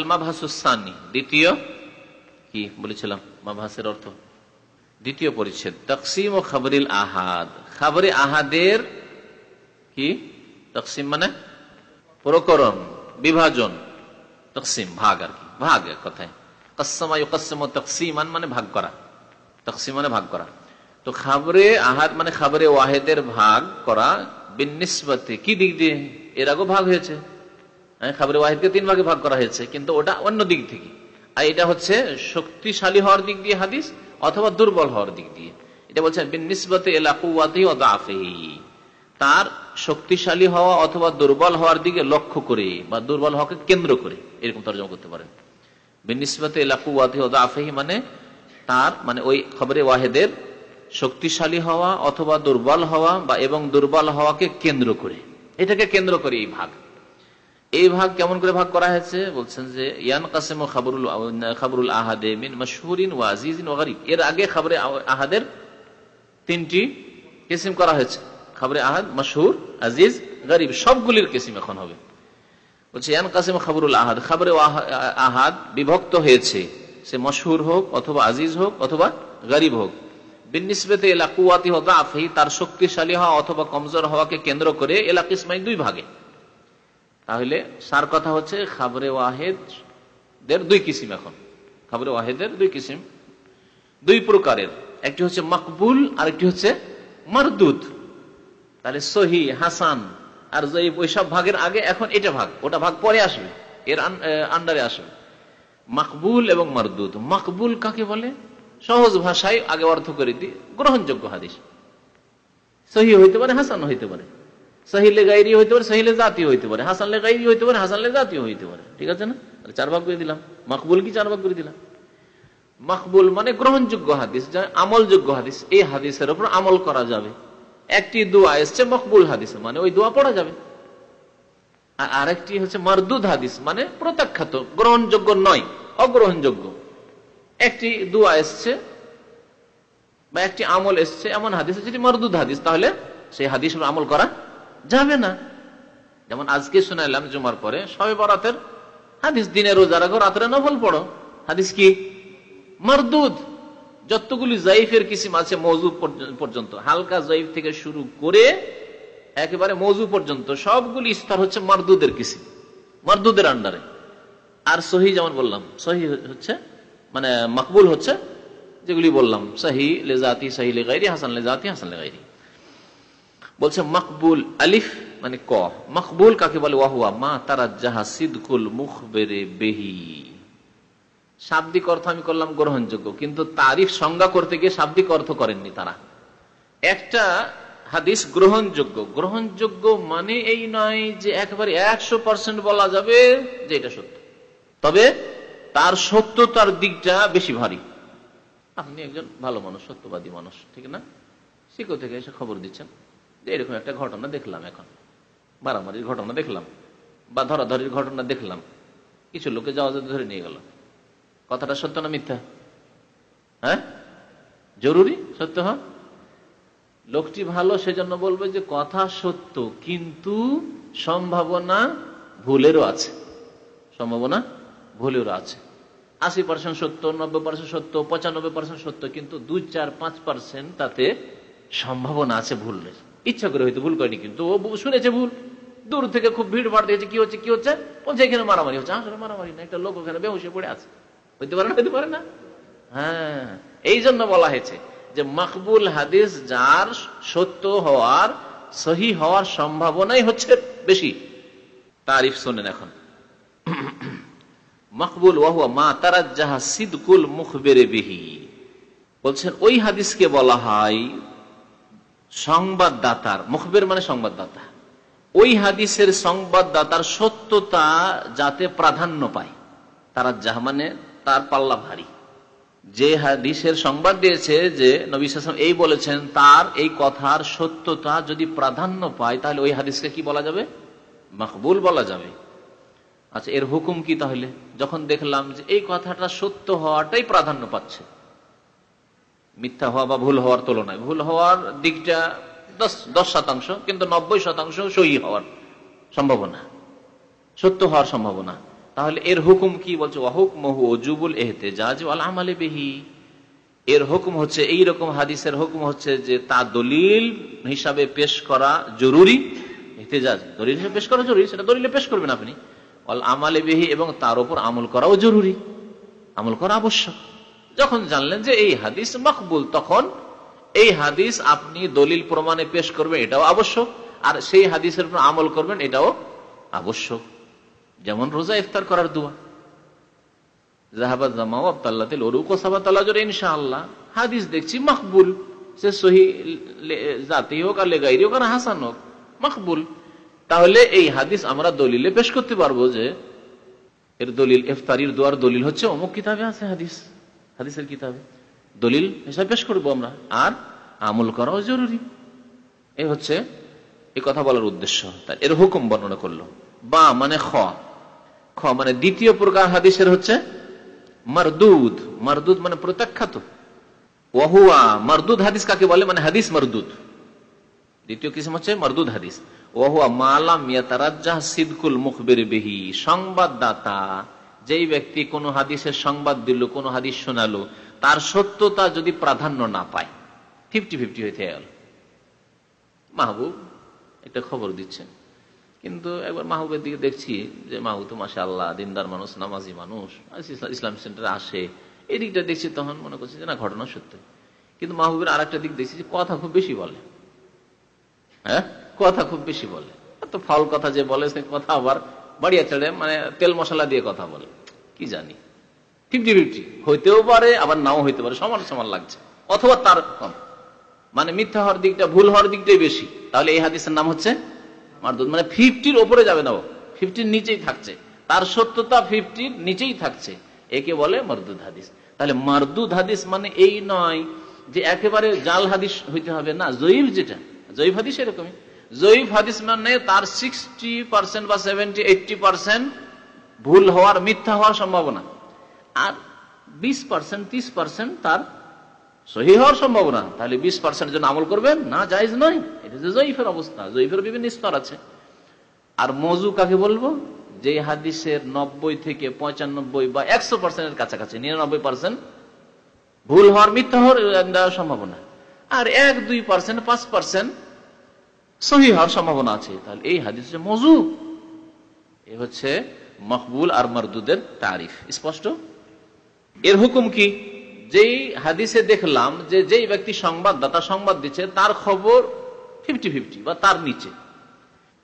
আল মাভাসুসানি দ্বিতীয় কি বলেছিলাম? মাভাসের অর্থ? দ্বিতীয় পরিচ্ছেদ। তকসিম ও খাবরিল আহাদ। খাবরে আহাদের কি? তকসিম মানে প্রকরণ বিভাজন। তকসিম ভাগ আর কি। ভাগ কথায়। কসমা কসম তকসিমান মানে ভাগ করা। তকসিম মানে ভাগ করা। তো খাবরে আহাদ মানে খাবরে ওয়াহেদের ভাগ করা। বিনিসবতে কি দিক দিয়ে? এর আগেও ভাগ হয়েছে। হ্যাঁ, খাবরে ওয়াহেদকে তিন ভাগে ভাগ করা হয়েছে, কিন্তু ওটা অন্য দিক থেকে। আর এটা হচ্ছে শক্তিশালী হওয়ার দিক দিয়ে হাদিস, অথবা দুর্বল হওয়ার দিক দিয়ে। এটা বলছেন বিনিসবতে এলাকুয়াতেই অদাফেহি তার শক্তিশালী হওয়া অথবা দুর্বল হওয়ার দিকে লক্ষ্য করে, বা দুর্বল হওয়াকে কেন্দ্র করে, এরকম তর্জমা করতে পারেন। বিনিসবতে এলাকুয়াতে অদাফেহি মানে তার মানে ওই খবরে ওয়াহেদের শক্তিশালী হওয়া অথবা দুর্বল হওয়া, বা এবং দুর্বল হওয়াকে কেন্দ্র করে। এটাকে কেন্দ্র করে এই ভাগ। এই ভাগ কেমন করে ভাগ করা হয়েছে? বলছেন যে ইয়ান কাসেম খাবরুল খাবরুল আহাদে মিন মশহুরিন ওয়া আজিজিন ওয়া গরিব। এর আগে খাবরে আহাদের তিনটি কিসিম করা হয়েছে। খাবরে আহাদ, মশহুর, আজিজ, গরিব, সবগুলির কিসিম এখন হবে। বলছে ইয়ান কাসেম খাবরুল আহাদ। খাবরে আহাদ বিভক্ত হয়েছে। সে মশহুর হোক অথবা আজিজ হোক অথবা গরিব হোক। বিনিসবেতে এলাকুয়াতি হদাফি তার শক্তিশালী হওয়া অথবা কমজোর হওয়াকে কেন্দ্র করে এলাকিসমাই দুই ভাগে। তাহলে সার কথা হচ্ছে খাবরে ওয়াহেদদের দুই কিসিম এখন। খাবরে ওয়াহেদের দুই কিসিম। দুই প্রকারের। একটি হচ্ছে মকবুল আর একটি হচ্ছে মারদুদ। তাহলে সহি, হাসান আর জয়ীব ওইসব ভাগের আগে, এখন এটা ভাগ। ওটা ভাগ পরে আসবে। এর আন্ডারে আসবে। মাকবুল এবং মারদুদ। মাকবুল কাকে বলে? সহজ ভাষায় আগে অর্থ করে দিই, গ্রহণযোগ্য হাদিস। সহি হইতে পারে, হাসান হইতে পারে। সহিলে গাইরি হইতে পারে, সহিলে জাতীয় হইতে পারে। হাসানলে গাইরি হইতে পারে, হাসানলে জাতীয় হইতে পারে। ঠিক আছে না? চার ভাগ করে দিলাম। মাকবুল কি চার ভাগ করে দিলাম? মাকবুল মানে গ্রহণযোগ্য হাদিস আমলযোগ্য হাদিস। এই হাদিসের উপর আমল করা যাবে। একটি দোয়া এসছে মকবুল হাদিস মানে ওই দোয়া পড়া যাবে। আর আরেকটি হচ্ছে মারদুদ হাদিস মানে প্রত্যাখ্যাত, গ্রহণযোগ্য নয়, অগ্রহণযোগ্য। একটি দোয়া এসছে বা একটি আমল এসছে, এমন হাদিস যদি মারদুদ হাদিস। তাহলে সেই হাদিস আমল করা যাবে না। যেমন আজকে শুনাইলাম জুমার পরে, সবে বরাতের হাদিস দিনে রোজা রাখো, রাত্রে নফল পড়ো। হাদিস কি? মারদুদ। যতগুলি জাইফের কিসিম আছে মৌজু পর্যন্ত, হালকা জাইফ থেকে শুরু করে একেবারে মৌজু পর্যন্ত, সবগুলি স্তর হচ্ছে মারদুদের কিসিম, মারদুদের আন্ডারে আর সহি যেমন বললাম, সহি হচ্ছে মানে মকবুল হচ্ছে, যেগুলি বললাম, সহি লেজাতি সহি লেগাইরি হাসান লেজাতি হাসান লেগাইরি বলছে মকবুল আলিফ মানে ক। মকবুল কাকে বলে? ওয়াহুয়া। মা তারা জাহা সিদকুল মুখ বেড়ে বেহি। শাব্দিক অর্থ আমি করলাম গ্রহণযোগ্য, কিন্তু তারিফ সংজ্ঞা করতে গিয়ে শাব্দিক অর্থ করেননি তারা। একটা হাদিস গ্রহণযোগ্য। গ্রহণযোগ্য মানে এই নয় যে একেবারে একশো পার্সেন্ট বলা যাবে যে এটা সত্য। তবে তার সত্যতার দিকটা বেশি ভারী। আপনি একজন ভালো মানুষ, সত্যবাদী মানুষ, ঠিক না? শিকো থেকে এসে খবর দিচ্ছেন। যে এরকম একটা ঘটনা দেখলাম এখন। মারামারির ঘটনা দেখলাম, বা ধরাধরির ঘটনা দেখলাম। কিছু লোকে যাওয়া ধরে নিয়ে গেল। কথাটা সত্য না মিথ্যা? হ্যাঁ? জরুরি? সত্য হয় লোকটি ভালো, সেজন্য বলবে যে কথা সত্য, কিন্তু সম্ভাবনা ভুলেরও আছে। সম্ভাবনা ভুলেরও আছে। আশি পার্সেন্ট সত্য, নব্বই পার্সেন্ট সত্য, পঁচানব্বই পার্সেন্ট সত্য, কিন্তু দুই, চার, পাঁচ পার্সেন্ট তাতে সম্ভাবনা আছে ভুল ইচ্ছা করে হয়তো ভুল করেনি, কিন্তু ও শুনেছে ভুল। দূর থেকে খুব ভিড় ভাড় দিয়েছে, কি হচ্ছে কি হচ্ছে? বলছে, এখানে মারামারি হচ্ছে। আসলে মারামারি না, একটা লোক ওখানে বেহুসে পড়ে আছে। হইতে পারে না, হইতে পারে না। হ্যাঁ এই জন্য বলা হয়েছে যে মকবুল হাদিস যার সত্য হওয়ার, সহি হওয়ার সম্ভাবনাই হচ্ছে বেশি। তারিফ শোনেন এখন। মকবুল ওয়াহুয়া মা তারা যাহা সিদকুল মুখ বেড়ে বিহি। বলছেন, ওই হাদিসকে বলা হয় সংবাদদাতার, মুখবের মানে সংবাদদাতা। ওই হাদিসের সংবাদদাতার সত্যতা যাতে প্রাধান্য পায়, তারা যাহা মানে তার পাল্লা ভারী। যে হাদিসের সংবাদ দিয়েছে যে নবী হাসান এই বলেছেন, তার এই কথার সত্যতা যদি প্রাধান্য পায়, তাহলে ওই হাদিসকে কি বলা যাবে? মকবুল বলা যাবে। আচ্ছা এর হুকুম কি তাহলে? যখন দেখলাম যে এই কথাটা সত্য হওয়াটাই প্রাধান্য পাচ্ছে। মিথ্যা হওয়া বা ভুল হওয়ার তুলনায়। ভুল হওয়ার দিকটা দশ দশ শতাংশ, কিন্তু নব্বই শতাংশ সহি হওয়ার সম্ভাবনা। সত্য হওয়ার সম্ভাবনা। তাহলে এর হুকুম কি বলছে? ওয়াহুক মহু অজুবুল এহতেজাজ আল আমালে বেহি। এর হুকুম হচ্ছে, এই রকম হাদিসের হুকুম হচ্ছে যে তা দলিল হিসাবে পেশ করা জরুরি। দলিল হিসাবে পেশ করা জরুরি, সেটা দলিলে পেশ করবেন আপনি। অল আমালে বেহি এবং তার উপর আমল করাও জরুরি। আমল করা আবশ্যক। যখন জানলেন যে এই হাদিস মকবুল, তখন এই হাদিস আপনি দলিল প্রমাণে পেশ করবেন, এটাও আবশ্যক। আর সেই হাদিসের উপর আমল করবেন, এটাও আবশ্যক। যেমন রোজা ইফতার করার দোয়া। ইনশাআল্লাহ। হাদিস দেখছি জাতি হোক আর হোক আর হাসান হোক তাহলে এই হাদিস আমরা দলিলে পেশ করতে পারব যে, এর দলিল, ইফতারির দোয়ার দলিল হচ্ছে অমুক কিতাবে আছে হাদিস। হাদিসের কিতাবে। দলিল হিসাবে পেশ করব আমরা। আর আমল করাও জরুরি। এই হচ্ছে এই কথা বলার উদ্দেশ্য। তার এর হুকুম বর্ণনা করল। বা মানে খ। খ মানে দ্বিতীয় প্রকার হাদিসের হচ্ছে মারদুদ। মারদুদ মানে প্রত্যাখ্যাত। ওহুয়া মারদুদ হাদিস কাকে বলে? মানে হাদিস মারদুদ। দ্বিতীয় কিসম হচ্ছে মারদুদ হাদিস। ওহুয়া মালাম ইয়াতারাজ্জাহ সিদকুল মুখবির বিহি। সংবাদদাতা যেই ব্যক্তি কোন হাদিসের সংবাদ দিল, কোন হাদিস শোনালো, তার সত্যতা যদি প্রাধান্য না পায় ফিফটি ফিফটি হয়ে গেল মাহবুব একটা খবর দিচ্ছেন। কিন্তু একবার মাহবুবের দিকে দেখছি যে, মাহবুব তো মাসা আল্লাহ দিনদার মানুষ, নামাজি মানুষ ইসলাম সেন্টারে আসে। এই দিকটা দেখছি তখন মনে করছি যে, না, ঘটনা সত্য। কিন্তু মাহবুবের আর একটা দিক দেখছি যে, কথা খুব বেশি বলে। হ্যাঁ? কথা খুব বেশি বলে। তো ফল কথা যে বলে, সে কথা আবার বাড়িয়া ছেড়ে মানে তেল মশলা দিয়ে কথা বলে। কি জানি। ফিফটি ফিফটি হইতেও পারে আবার নাও হইতে পারে সমান সমান লাগছে। অথবা তার কম। মানে মিথ্যা হওয়ার দিকটা ভুল হওয়ার দিকটাই বেশি। তাহলে এই হাদিসের নাম হচ্ছে মারদুদ। মানে ফিফটির ওপরে যাবে না ফিফটির নিচেই থাকছে। তার সত্যতা ফিফটির নিচেই থাকছে। একে বলে মারদুদ হাদিস। তাহলে মারদুদ হাদিস মানে এই নয় যে একেবারে জাল হাদিস হইতে হবে না জয়ীফ যেটা। জয়ীফ হাদিস এরকমই। জয়ীফ হাদিস মানে তার সিক্সটি পার্সেন্ট বা সেভেন্টি এইটটি পার্সেন্ট ভুল হওয়ার, মিথ্যা হওয়ার সম্ভাবনা। আর বিশ পার্সেন্ট ত্রিশ পার্সেন্ট তার সহি হওয়ার সম্ভাবনা। তাহলে বিশ পার্সেন্ট জন্য আমল করবেন, না জায়জ নয়। এটা যে জয়ীফের অবস্থা। জয়ীফের বিভিন্ন স্তর আছে। আর মজু কাকে বলব? যে হাদিসের নব্বই থেকে পঁচানব্বই বা একশো পার্সেন্টের কাছাকাছি, নিরানব্বই পার্সেন্ট ভুল হওয়ার, মিথ্যা হওয়ার সম্ভাবনা। আর এক, দুই পার্সেন্ট পাঁচ পার্সেন্ট সহি হওয়ার সম্ভাবনা আছে। তাহলে এই হাদিস মজু। এ হচ্ছে মকবুল আর মরদুদের তারিফ। স্পষ্ট? এর হুকুম কি? যেই হাদিসে দেখলাম যে যেই ব্যক্তি সংবাদদাতা সংবাদ দিচ্ছে, তার খবর ফিফটি ফিফটি বা তার নিচে।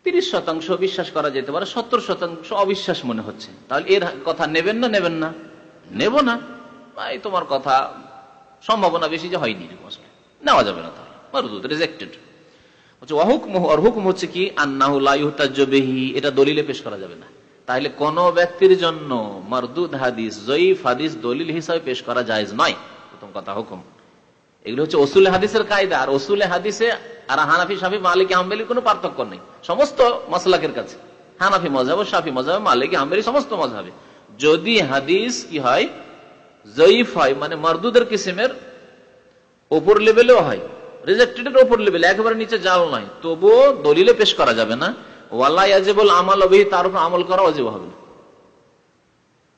তিরিশ শতাংশ বিশ্বাস করা যেতে পারে, সত্তর শতাংশ অবিশ্বাস মনে হচ্ছে। তাহলে এর কথা নেবেন না নেবেন না? নেব না। এই তোমার কথা সম্ভাবনা বেশি যে হয়নি। নেওয়া যাবে না তাহলে। রিজেক্টেড হুকুম হচ্ছে কি? এটা দলিলে পেশ করা যাবে না। তাহলে কোন ব্যক্তির জন্য মারদুদ হাদিস, জয়ীফ হাদিস দলিল হিসাবে পেশ করা যায় নয়। প্রথম কথা, হুকুম। এগুলো হচ্ছে ওসুল হাদিসের কায়দা। আর ওসুল হাদিসে আর হানাফি সাফি মালিক আহমেলি কোনো পার্থক্য নেই। সমস্ত মশলাকের কাছে। হানাফি মজাব সাফি মজাব মালিক আহমেলি সমস্ত মজাবে যদি হাদিস কি হয়? জয়ীফ হয় মানে মারদুদের কিসিমের? ওপর লেভেলেও হয়। ওপর লেভেল একেবারে নিচে তবুও দলিলে পেশ করা যাবে না। অবহি তার উপর আমল করা হবে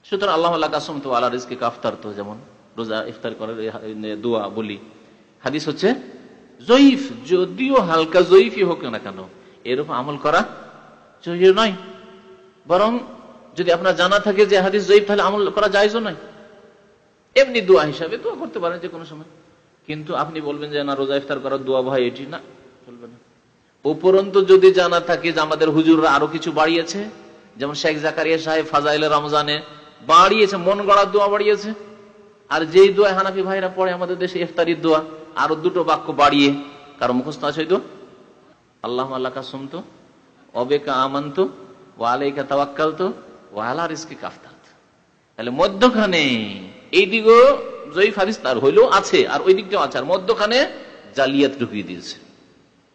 সুতরাং আল্লাহ কাসম তো আল্লাহ রিজকে কাফতার তো যেমন রোজা ইফতার করার দোয়া বলি। হাদিস হচ্ছে, জয়ীফ, যদিও হালকা জয়ীফই হোক না কেন, এর উপর আমল করা জয়ীফ নয়। বরং যদি আপনার জানা থাকে যে হাদিস জয়ীফ, তাহলে আমল করা যায়ও নয়। এমনি দোয়া হিসাবে দোয়া করতে পারেন যে কোনো সময়। কিন্তু আপনি বলবেন যে, না, রোজা ইফতার করার দোয়া ভাই, এটি না। চলবে না। উপরন্তু যদি জানা থাকে যে, আমাদের হুজুররা আরও কিছু বাড়িয়েছে। যেমন শেখ জাকারিয়া সাহেব ফাজাইল রমজানে বাড়িয়েছে, মন গড়ার দোয়া বাড়িয়েছে। আর যেই দোয়া হানাফি ভাইরা পড়ে, আমাদের দেশে ইফতারির দোয়া, আরও দুটো বাক্য বাড়িয়ে। কারও মুখস্থ আছে তো আল্লাহ আল্লাহ কাসম তো অবেকা আমন্ত ও আলাইকা তাওয়াক্কাল তো ও আলা রিস্কি কাফতাত তাহলে মধ্যখানে এই দিকও জয়ীফ হইলেও আছে, আর ওই দিকটাও আছে, আর মধ্যখানে জালিয়াত ঢুকিয়ে দিয়েছে।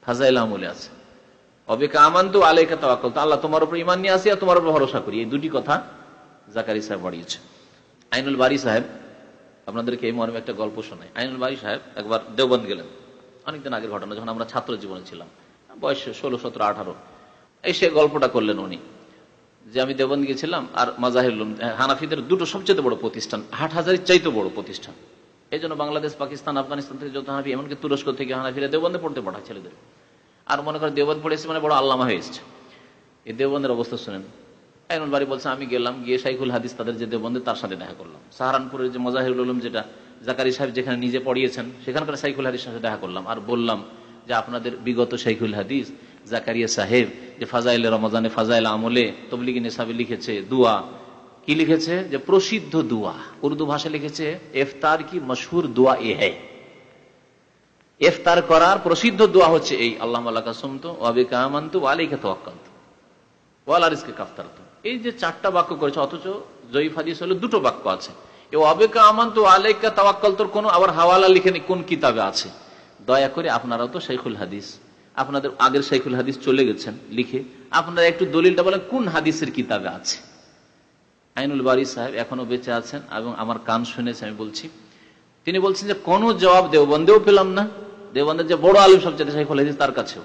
ফাজাইল আমলে আছে। অবেকা আমান্ত আলাইকা তাওয়াক্কাল আল্লাহ তোমার উপর ইমান নিয়ে আসি আর তোমার উপর ভরসা করি। এই দুটি কথা জাকারি সাহেব বাড়িয়েছে। আইনুল বাড়ি সাহেব, আপনাদেরকে এই মর্মে একটা গল্প শোনায় আইনুল বাড়ি সাহেব একবার দেওবন্দ গেলেন। অনেকদিন আগের ঘটনা, যখন আমরা ছাত্র জীবনে ছিলাম, বয়স ষোলো, সতেরো, আঠারো। এই সে গল্পটা করলেন উনি। যে আমি দেবন্দ গেছিলাম আর মাজাহির হানাফিদের দুটো সবচেয়ে বড় প্রতিষ্ঠান হাট হাজারের চাইতে বড় প্রতিষ্ঠান। এই জন্য বাংলাদেশ, পাকিস্তান, আফগানিস্তান থেকে যত হানাফি, এমনকি তুরস্ক থেকে হানাফিরা দেবন্দে পড়তে পাঠায় ছেলেদের। আর মনে করে দেবন্দ পড়েছে মানে বড় আল্লামা হয়ে এসছে। এই দেবন্দের অবস্থা শুনেন। একজন বাড়ি বলছে, আমি গেলাম, গিয়ে শাইখুল হাদিস তাদের যে দেবন্দে তার সাথে দেখা করলাম। সাহারানপুরের যে মজাহিরুল উলুম যেটা জাকারি সাহেব যেখানে নিজে পড়িয়েছেন, সেখানকার শাইখুল হাদিস সাথে দেখা করলাম। আর বললাম যে, আপনাদের বিগত শাইখুল হাদিস জাকারিয়া সাহেব যে ফাজাইলে, রমজানে ফাজাইল আমলে, তবলিগি নেশাবে লিখেছে দুয়া। কি লিখেছে? যে প্রসিদ্ধ দুয়া। উর্দু ভাষা লিখেছে, এফতার কি মশহুর দোয়া এ হ্যায় ইফতার করার প্রসিদ্ধ দোয়া হচ্ছে এই। আল্লাহ এই যে চারটা বাক্য করেছে, অথচ জয়ীফ হাদিস হলো দুটো বাক্য আছে। আলাইকা কোনো আবার হাওয়ালা লিখে নি কোন কিতাবে আছে? দয়া করে আপনারাও তো শেখুল হাদিস। আপনাদের আগের শেখুল হাদিস চলে গেছেন, লিখে। আপনারা একটু দলিলটা বলেন, কোন হাদিসের কিতাবে আছে? আইনুল বাড়ি সাহেব এখনও বেঁচে আছেন এবং আমার কান শুনেছে, আমি বলছি। তিনি বলছেন যে, কোনো জবাব দেওবন্দেও পেলাম না। দেওবন্দের যে বড় আলম সবচেয়ে শেখুল হাদিস তার কাছেও।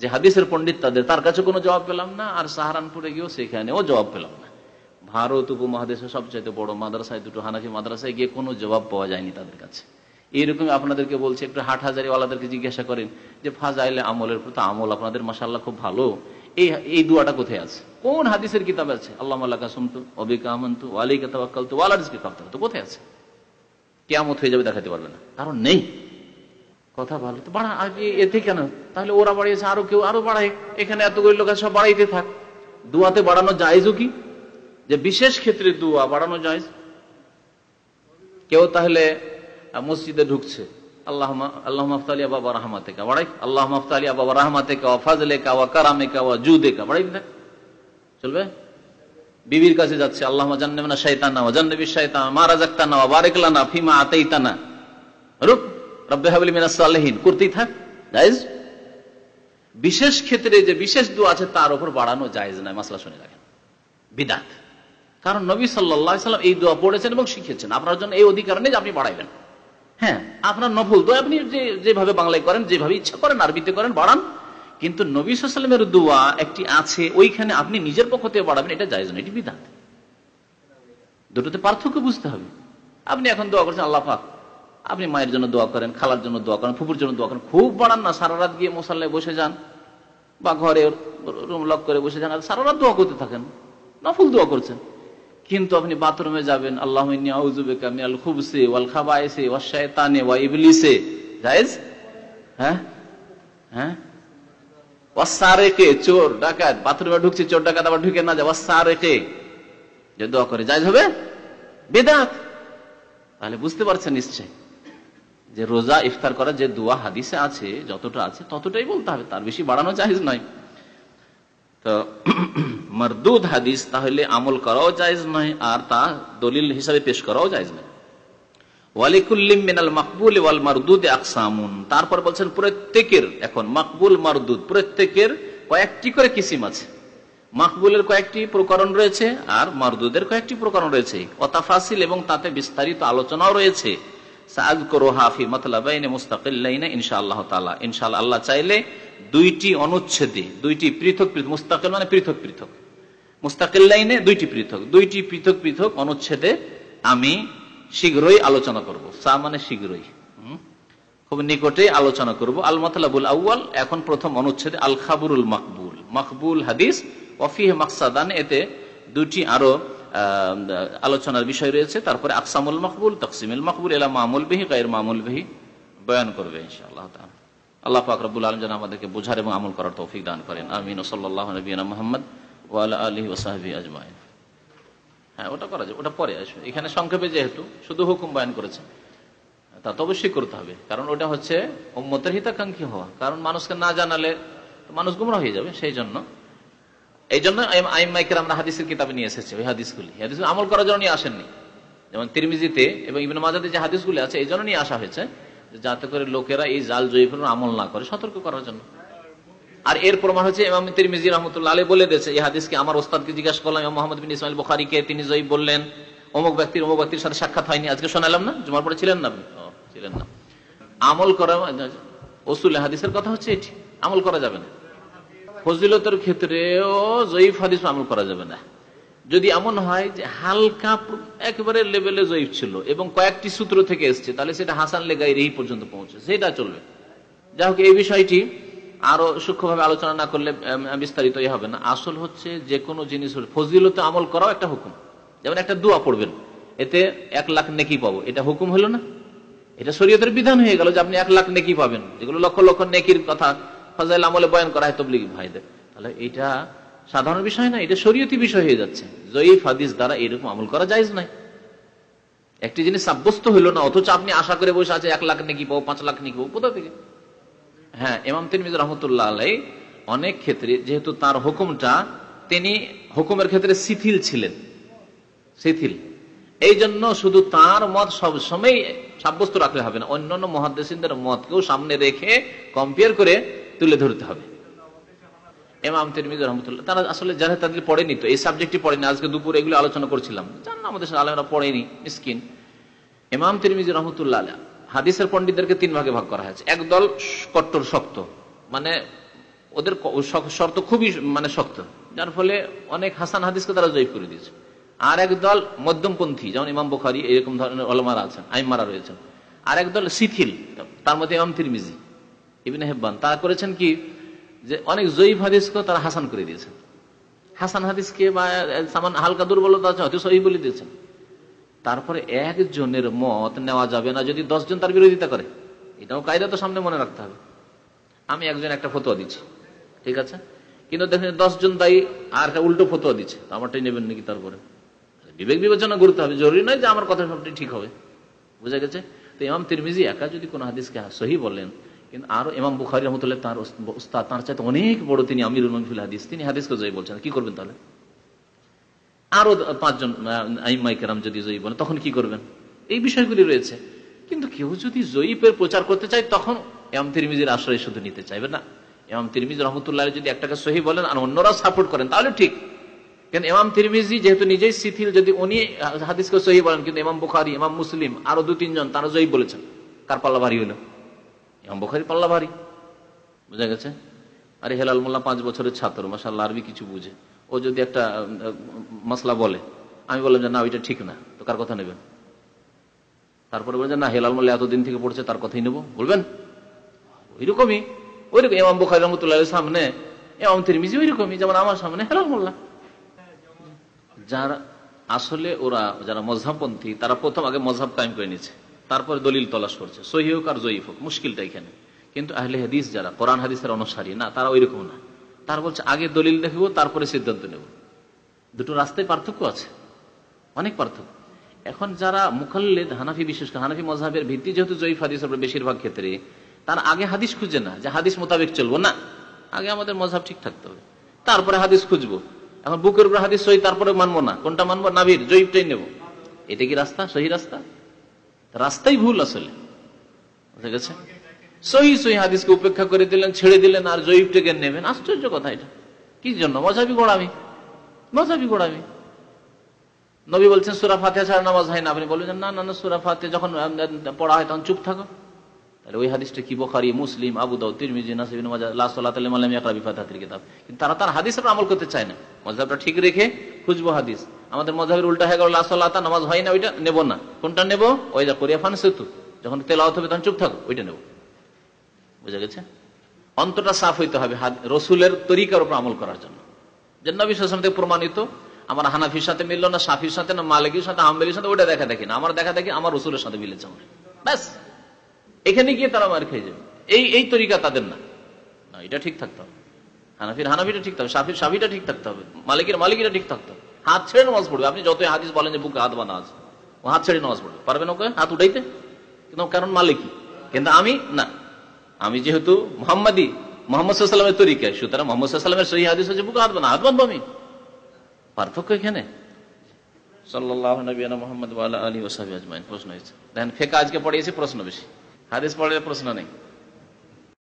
যে হাদিসের পণ্ডিত তাদের, তার কাছে কোনো জবাব পেলাম না, আর সাহারানপুরে গিয়েও সেখানেও জবাব পেলাম না। ভারত উপমহাদেশের সবচাইতে বড় মাদ্রাসায়, দুটো হানাফি মাদ্রাসায় গিয়ে কোনো জবাব পাওয়া যায়নি তাদের কাছে। এইরকম আপনাদেরকে বলছে, একটু হাট হাজারি ওয়ালাদেরকে জিজ্ঞাসা করেন যে, ফাজাইলে আমলের প্রতি আমল আপনাদের মাসাল্লাহ খুব ভালো? এই এই দুয়াটা কোথায় আছে? কোন হাদিসের কিতাব আছে? আল্লাহ কাসুমতু অবিকা আমন্তু ওয়ালিকা তাওয়াক্কাল তো ওয়ালাদিসকে কাপ্তার তো কোথায় আছে? কেমত হয়ে যাবে দেখাতে পারবে না। কারণ নেই। কথা ভালো তো বাড়া এতে কেন? তাহলে ওরা বাড়িয়েছে, আরও কেউ, আরও বাড়ায়। এখানে এতগুলো লোক সব বাড়াইতে থাক। দুয়াতে বাড়ানো যায়জও কি? যে বিশেষ ক্ষেত্রে দুয়া বাড়ানো যায় কেউ তাহলে মসজিদে ঢুকছে। আল্লাহ আল্লাহ বাবা আল্লাহ বাবা ফাজলে কা কারামে কা চলবে? বিবির কাছে যাচ্ছে আল্লাহ লানা ফিমা করতেই থাক বিশেষ ক্ষেত্রে যে বিশেষ দোয়া আছে, তার উপর বাড়ানো জায়েজ নয়, মাসলা শুনে রাখেন। বিদাত। কারণ নবী সাল্লাম এই দোয়া পড়েছেন এবং শিখেছেন। আপনার জন্য এই অধিকার নেই যে আপনি বাড়াইবেন। হ্যাঁ আপনার নফল দোয়া আপনি যে, যেভাবে বাংলায় করেন, যেভাবে ইচ্ছা করেন, আরবিতে করেন, বাড়ান। কিন্তু নবী সাল্লামের দোয়া একটি আছে, ওইখানে আপনি নিজের পক্ষ থেকে বাড়াবেন, এটা জায়জ না এটি বিধান। দুটোতে পার্থক্য বুঝতে হবে। আপনি এখন দোয়া করছেন, আল্লাহ পাক, আপনি মায়ের জন্য দোয়া করেন, খালার জন্য দোয়া করেন ফুপুর জন্য দোয়া করেন, খুব বাড়ান না, সারা রাত গিয়ে মশাল্লায় বসে যান, বা ঘরে রুম লক করে বসে যান, আর সারা রাত দোয়া করতে থাকেন। নফল দোয়া করছেন। কিন্তু আপনি বাথরুমে যাবেন আল্লাহ মিনাল খুবসে ওয়াল খাবাইসে ওয়া শায়তানে ওয়া ইবলিসে। জায়েজ হ্যাঁ? হ্যাঁ? ওয়াসারেকে চোর, ডাকাত, বাথরুমে ঢুকছে, চোর, ডাকাত আবার ঢুকে না যায় ওয়াসারেকে যে দোয়া করে, জায়েজ হবে? বেদাত। তাহলে বুঝতে পারছেন নিশ্চয় যে রোজা ইফতার করা যে দোয়া হাদিসে আছে, যতটা আছে, ততটাই বলতে হবে। তার বেশি বাড়ানো জাহেজ নয়। তো মরদুদ হাদিস, তাহলে আমল করাও জায়জ নয়, আর তা দলিল হিসাবে পেশ করাও জায়জ নয়। ওয়ালিকুল্লিম মিনাল মাকবুল ওয়াল মারদুদ আকসামুন। তারপর বলছেন, প্রত্যেকের, এখন মাকবুল, মারদুদ, প্রত্যেকের কয়েকটি করে কিসিম আছে। মাকবুলের কয়েকটি প্রকরণ রয়েছে, আর মারদুদের কয়েকটি প্রকরণ রয়েছে। অতাফাসিল এবং তাতে বিস্তারিত আলোচনাও রয়েছে। চাইলে দুইটি অনুচ্ছেদে, দুইটি পৃথক মানে পৃথক পৃথক। দুইটি পৃথক দুইটি পৃথক পৃথক অনুচ্ছেদে আমি শীঘ্রই আলোচনা করব। সা মানে শীঘ্রই খুব নিকটে আলোচনা করব। আল মতলাবুল আউ্য়াল, এখন প্রথম অনুচ্ছেদে, আল খাবুরুল মকবুল। মকবুল হাদিস ওফিহ মাকসাদান, এতে দুটি আরও আলোচনার বিষয় রয়েছে। তারপরে আকসামুল মকবুল, তকসিমুল মকবুল, এলা মামুল বিহি, গায়ের মামুল বিহি বয়ান করবে ইনশাআল্লাহ আল্লাহ ফাকরবুল আলম যেন আমাদেরকে বোঝার এবং আমল করার তৌফিক দান করেন। আমিন। সাল্লাহ নবীনা মোহাম্মদ ওয়ালা আলী ওসাহাবি আজমাইন। হ্যাঁ ওটা করা যাবে ওটা পরে আসবে। এখানে সংক্ষেপে যেহেতু শুধু হুকুম বয়ান করেছে, তা তো অবশ্যই করতে হবে। কারণ ওটা হচ্ছে উম্মতের হিতাকাঙ্ক্ষী হওয়া। কারণ মানুষকে না জানালে মানুষ গুমরা হয়ে যাবে, সেই জন্য এই জন্য হাদিসের কিতাবে নিয়ে এসেছে, ওই হাদিসগুলি। হাদিস আমল করার জন্য নিয়ে আসেননি। যেমন তিরমিজিতে এবং ইবিন মাজাতে যে হাদিসগুলি আছে, এই জন্য নিয়ে আসা হয়েছে যাতে করে লোকেরা এই জাল জয়ীফের আমল না করে, সতর্ক করার জন্য। আর এর প্রমাণ হচ্ছে ইমাম তিরমিজি রহমতুল্লাহ আলী বলে দিয়েছে, এই হাদিসকে আমার ওস্তাদকে জিজ্ঞাসা করলাম মোহাম্মদ বিন ইসমাইল বুখারিকে তিনি জয়ীব বললেন। অমুক ব্যক্তির অমুক ব্যক্তির সাথে সাক্ষাৎ হয়নি, আজকে শোনালাম না? জমার পরে ছিলেন না ছিলেন না। আমল করা ওসুল হাদিসের কথা হচ্ছে এটি, আমল করা যাবে না। ফজিলতের ক্ষেত্রেও জয়ীফ হাদিস আমল করা যাবে না। যদি এমন হয় যে হালকা একেবারে লেভেলে জয়ীফ ছিল এবং কয়েকটি সূত্র থেকে এসছে, তাহলে সেটা হাসান লেগাই এই পর্যন্ত পৌঁছে সেটা চলবে। যাই হোক, এই বিষয়টি আরও সূক্ষ্মভাবে আলোচনা না করলে বিস্তারিত হবে না। আসল হচ্ছে যে কোনো জিনিস ফজিলতে আমল করাও একটা হুকুম। যেমন একটা দোয়া পড়বেন, এতে এক লাখ নেকি পাবো। এটা হুকুম হলো না। এটা শরীয়তের বিধান হয়ে গেল যে আপনি এক লাখ নেকি পাবেন। যেগুলো লক্ষ লক্ষ নেকির কথা ফজাইল আমলে বয়ান করা হয় তবলিগ ভাইদের। তাহলে এটা সাধারণ বিষয় না, এটা শরীয়তি বিষয় হয়ে যাচ্ছে। জয়ীফ হাদিস দ্বারা এরকম আমল করা যায় নাই একটি জিনিস সাব্যস্ত হইল না, অথচ আপনি আশা করে বসে আছে, এক লাখ নাকি পাবো, পাঁচ লাখ নাকি পাবো, কোথা থেকে? হ্যাঁ ইমাম তিরমিজ রহমতুল্লাহ আলাই অনেক ক্ষেত্রে, যেহেতু তার হুকুমটা, তিনি হুকুমের ক্ষেত্রে শিথিল ছিলেন। শিথিল। এই জন্য শুধু তার মত সব সময় সাব্যস্ত রাখলে হবে না। অন্যান্য মহাদেসিনদের মতকেও সামনে রেখে কম্পেয়ার করে তুলে ধরতে হবে। এমাম তিরমিজ রহমতুল্লাহ, তারা আসলে যারা তাদের পড়েনি তো, এই পড়েনি, আজকে দুপুরে এগুলো আলোচনা করছিলাম। জান না আমাদের পড়েনি মিসকিন এমাম তিরমিজ রহমতুল্লাহ হাদিসের তিন ভাগে ভাগ করা হয়েছে। একদল কট্টর শক্ত মানে ওদের শর্ত খুবই মানে শক্ত, যার ফলে অনেক হাসান হাদিসকে তারা জয়ীফ করে দিয়েছে। আর এক দল মধ্যমপন্থী, যেমন ইমাম বুখারি, এরকম ধরনের অলমারা আছেন, আইমারা রয়েছেন। আর এক দল শিথিল, তার মধ্যে ইমাম তিরমিজি। ইবিন হেব্বান, তারা করেছেন কি? যে অনেক জয়ীফ হাদিসকে তারা হাসান করে দিয়েছেন। হাসান হাদিসকে বা সামান হালকা দুর্বলতা আছে, হয়তো সহি বলে দিয়েছেন। তারপরে একজনের মত নেওয়া যাবে না, যদি দশজন তার বিরোধিতা করে। এটাও কায়দা তো সামনে মনে রাখতে হবে। আমি একজন একটা ফতোয়া দিচ্ছি। ঠিক আছে? কিন্তু দেখেন দশজন দায়ী, আর একটা উল্টো ফতোয়া দিচ্ছে। তো আমারটাই নেবেন নাকি তারপরে? বিবেক বিবেচনা করতে হবে। জরুরি নয় যে আমার কথা সবটি ঠিক হবে। বুঝা গেছে? তো ইমাম তিরমিজি একা যদি কোনো হাদিসকে সহি বলেন কিন্তু আরও ইমাম বুখারি রহমতুল্লাহ তার উস্তাদ তার চাইতে অনেক বড় তিনি আমির উলমফিল হাদিস তিনি হাদিসকে জয়ী বলছেন কি করবেন তাহলে আরও পাঁচজন আইমাইকেরাম যদি জয়ী বলেন তখন কি করবেন এই বিষয়গুলি রয়েছে। কিন্তু কেউ যদি জয়ীপের প্রচার করতে চায়, তখন এম তিরমিজির আশ্রয় শুধু নিতে চাইবে না। এমাম তিরমিজ রহমতুল্লাহ যদি একটাকে সহি বলেন, আর অন্যরা সাপোর্ট করেন, তাহলে ঠিক। কিন্তু এমাম তিরমিজি যেহেতু নিজেই শিথিল, যদি উনি হাদিসকে সহি বলেন, কিন্তু এমাম বুখারি, ইমাম মুসলিম, আরও দু তিনজন তারা জয়ী বলেছেন। কার পাল্লা ভারী হলো? ইমাম বুখারি পাল্লা ভারী। বুঝা গেছে? আরে হেলাল মোল্লা পাঁচ বছরের ছাত্র মাসাল্লাহ আরবি কিছু বুঝে। ও যদি একটা মশলা বলে, আমি বললাম যে, না, ওইটা ঠিক না। তো কার কথা নেবেন? তারপরে বলছেন না, হেলাল মোল্লা এতদিন থেকে পড়ছে, তার কথাই নেব। বলবেন? ওইরকমই। ওইরকম, ইমাম বুখারি রহমতুল্লাহ সামনে, ইমাম তিরমিজি ওইরকমই, যেমন আমার সামনে, হেলাল মোল্লা। যারা, আসলে ওরা, যারা মজাবপন্থী তারা প্রথম আগে মজাব কায়েম করে নিচ্ছে তারপরে দলিল তলাশ করছে। সহি হোক আর জয়ীফ হোক, মুশকিলটা এখানে। কিন্তু আহলে হাদিস যারা, কোরআন হাদিসের অনুসারী, না, তারা ওইরকম না। তার বলছে, আগে দলিল দেখব, তারপরে সিদ্ধান্ত নেব। দুটো রাস্তায় পার্থক্য আছে। অনেক পার্থক্য। এখন যারা মুখাল্লেদ, হানাফি বিশেষ করে হানাফি মজাহের ভিত্তি যেহেতু জয়ীফ হাদিস হবে বেশিরভাগ ক্ষেত্রে, তার আগে হাদিস খুঁজে না, যে হাদিস মোতাবেক চলবো, না। আগে আমাদের মজাব ঠিক থাকতে হবে। তারপরে হাদিস খুঁজবো। এখন বুকের উপর হাদিস সহি তারপরে মানবো না। কোনটা মানবো? নাভির জয়ীফটাই নেব। এটা কি রাস্তা? সহি রাস্তা? রাস্তাই ভুল আসলে। বুঝা গেছে? সহি সহি হাদিসকে উপেক্ষা করে দিলেন, ছেড়ে দিলেন, আর জয়ীবটাকে নেবেন। আশ্চর্য কথা এটা। কি জন্য? মজাবি গোড়ামি। মজাবি গোড়ামি। নবী বলছেন, সুরা ফাতে ছাড়া নামাজ হয় না। আপনি বলবেন না না না, সুরা ফাতে যখন পড়া হয় তখন চুপ থাকো। তাহলে ওই হাদিসটা কি? বোখারি, মুসলিম, আবু দাউদ, তিরমিজি নাসিবিন মাজা লা সালাত আলাইহি ওয়া ইয়াকরা বিফাতিহাতিল কিতাব। কিন্তু তারা তার হাদিসের আমল করতে চায় না। মযহাবটা ঠিক রেখে খুঁজবো হাদিস। আমাদের মযহাবের উল্টা হয়ে গেল, লা সালাত, নামাজ হয় না, ওইটা নেব না। কোনটা নেব? ওই যা করিয়া ফান সেতু। যখন তেলাওয়াত হবে তখন চুপ থাকো, ওইটা নেব। বুঝা গেছে? অন্তটা সাফ হইতে হবে রসুলের তরিকার উপর আমল করার জন্য। যে নবী প্রমাণিত, আমার হানাফির সাথে মিললো না, সাফির সাথে না, মালিকের সাথে আহমেলির সাথে ওটা দেখা দেখি না। আমার দেখা দেখি আমার রসুলের সাথে মিলেছে আমার। ব্যাস। এখানে গিয়ে তারা মার খেয়ে যাবে। এই এই তরিকা তাদের না, এটা ঠিক থাকতে হবে। হানাফির হানাফিটা ঠিক থাকবে, সাফির, সাফিটা ঠিক থাকতে হবে। মালিকের মালিকটা ঠিক থাকতে হবে। হাত ছেড়ে নামাজ পড়বে। আপনি যতই হাদিস বলেন যে বুকে হাত বাঁধা আছে। ও হাত ছেড়ে নামাজ পড়বে। পারবেন ওকে? হাত উঠাইতে? কিন্তু কারণ মালিকই কিন্তু আমি না। আমি যেহেতু মোহাম্মদী, মোহাম্মদ সাল্লামের তরিকায়। সুতরাং মোহাম্মদ সাল্লামের সহি হাদিস হচ্ছে বুকে হাত বাঁধা। হাত বাঁধবো আমি? পার্থক্য এখানে? সাল্লাহ প্রশ্ন হয়েছে। দেখেন ফেকা আজকে পড়িয়েছি প্রশ্ন বেশি। হাদিস পড়ে প্রশ্ন নেই।